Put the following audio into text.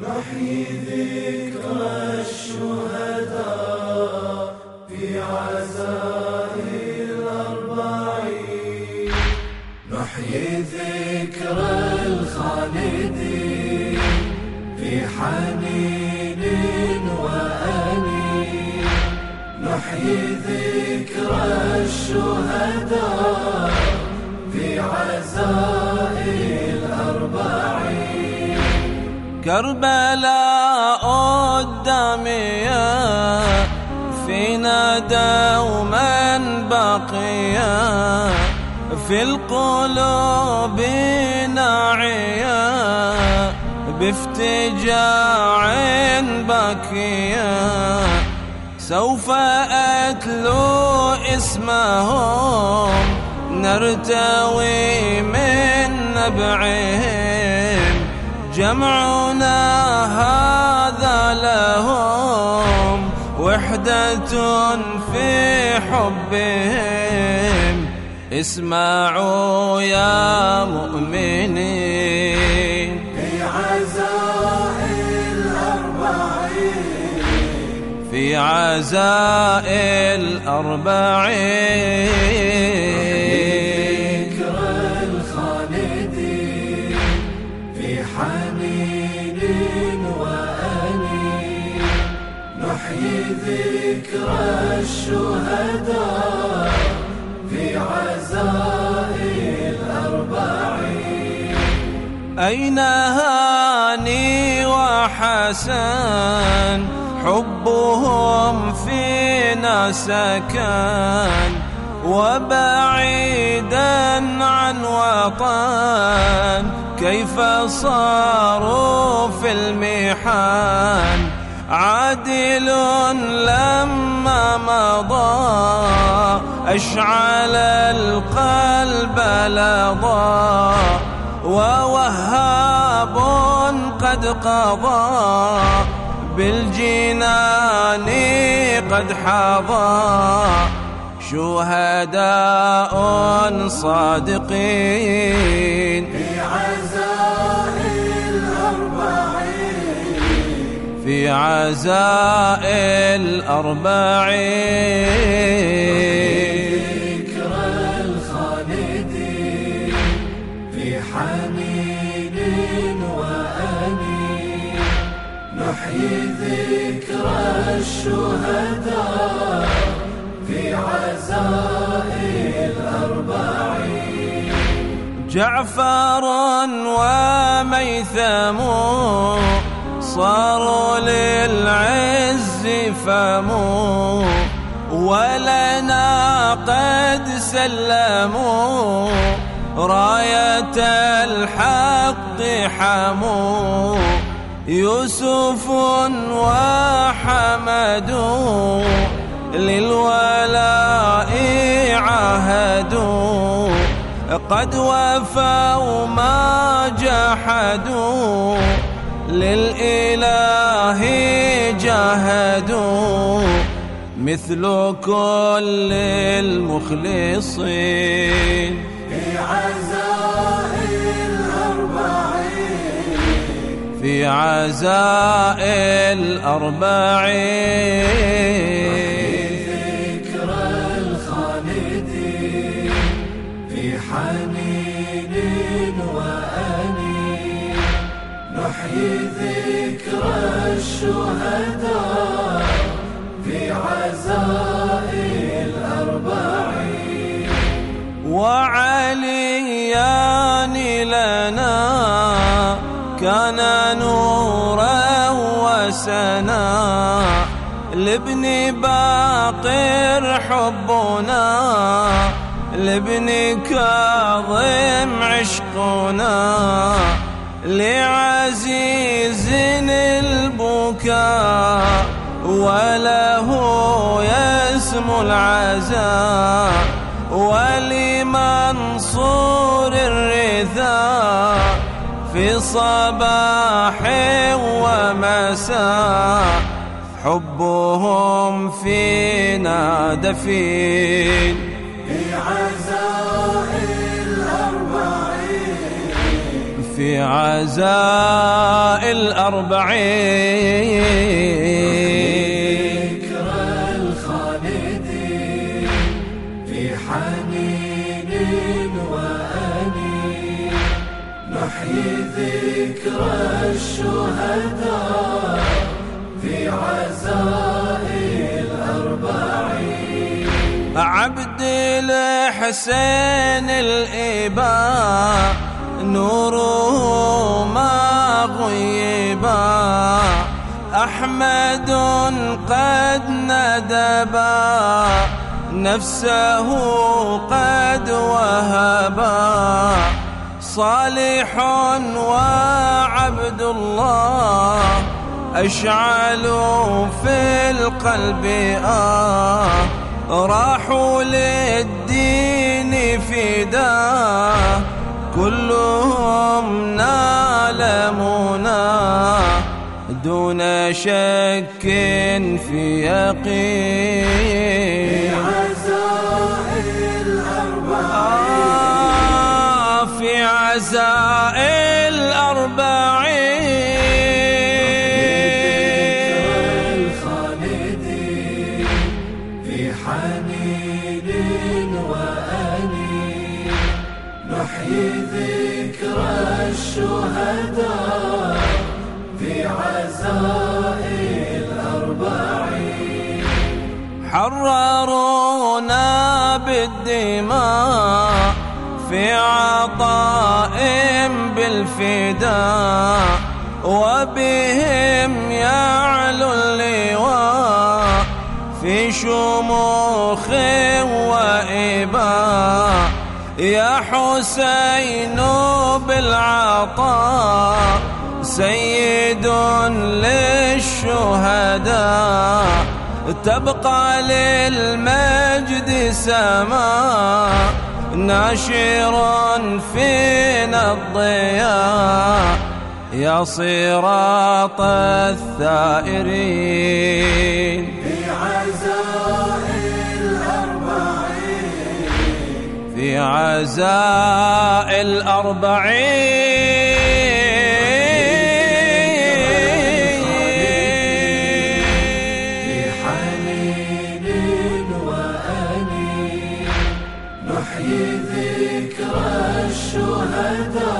نحيي ذكرى الشهداء في عزاء الأربعين. نحيي ذكرى الخالدين في حنين وأنين. نحيي ذكرى الشهداء في عزاء الأربعين. كربلاء الدامية فينا دوما باقية في القلوب ناعية بافتجاع باكية سوف أتلو اسمهم نرتوي من نبعهم. جمعنا هذا لهم وحدة في حبهم. اسمعوا يا مؤمنين. في عزاء الأربعين. في عزاء الأربعين. حنين وأنين نحيي ذكرى الشهداء في عزاء الأربعين. أين هاني وحسن؟ حبهم فينا سكن. وبعيدا عن وطن. كيف صاروا في المحن؟ عادل لما مضى أشعل القلب لظى ووهاب قد قضى بالجنان قد حظى. شهداء صادقين في عزاء الأربعين. ذكرى الخالدين في حنين وأنين نحيي ذكرى الشهداء في عزاء الأربعين جعفر وميثم صاروا للعز فموا ولنا قد سلموا راية الحق حموا. يوسف وحمد للولاء عهدوا. قد وفوا ما جحدوا. للإله جاهدوا مثل كل المخلصين. في عزاء الأربعين في عزاء الأربعين. نحيي ذكرى الشهداء في عزاء الأربعين. وعليان لنا كان نورا وسنا لابن باقر حبنا لابن كاظم عشقنا. لعزيز البكاء وله يسمو العزاء ولمنصور الرثاء في صباح ومساء. حبهم فينا دفين. في عزاء الأربعين. ذكرى الخالدين في حنين وأنين نحيي ذكرى الشهداء في عزاء الأربعين عبد الحسين الإباء نوره أحمد قد ندبا نفسه قد وهبا صالح وعبد الله أشعل في القلب. آه راحوا للدين فداه كلهم نال منى دون شك في يقين. عزاء الأربعين في عزاء الأربعين. الخالدين في حنين وأنين نحيي ذكرى الشهداء في عزاء الأربعين حررونا بالدماء في عطاء بالفداء وبهم يعلو اللواء في شموخ وإباء. يا حسين بالعطاء سيد للشهداء تبقى للمجد سماء ناشر فينا الضياء. يا صراط الثائرين. في عزاء الأربعين. في عزاء الأربعين. الشهداء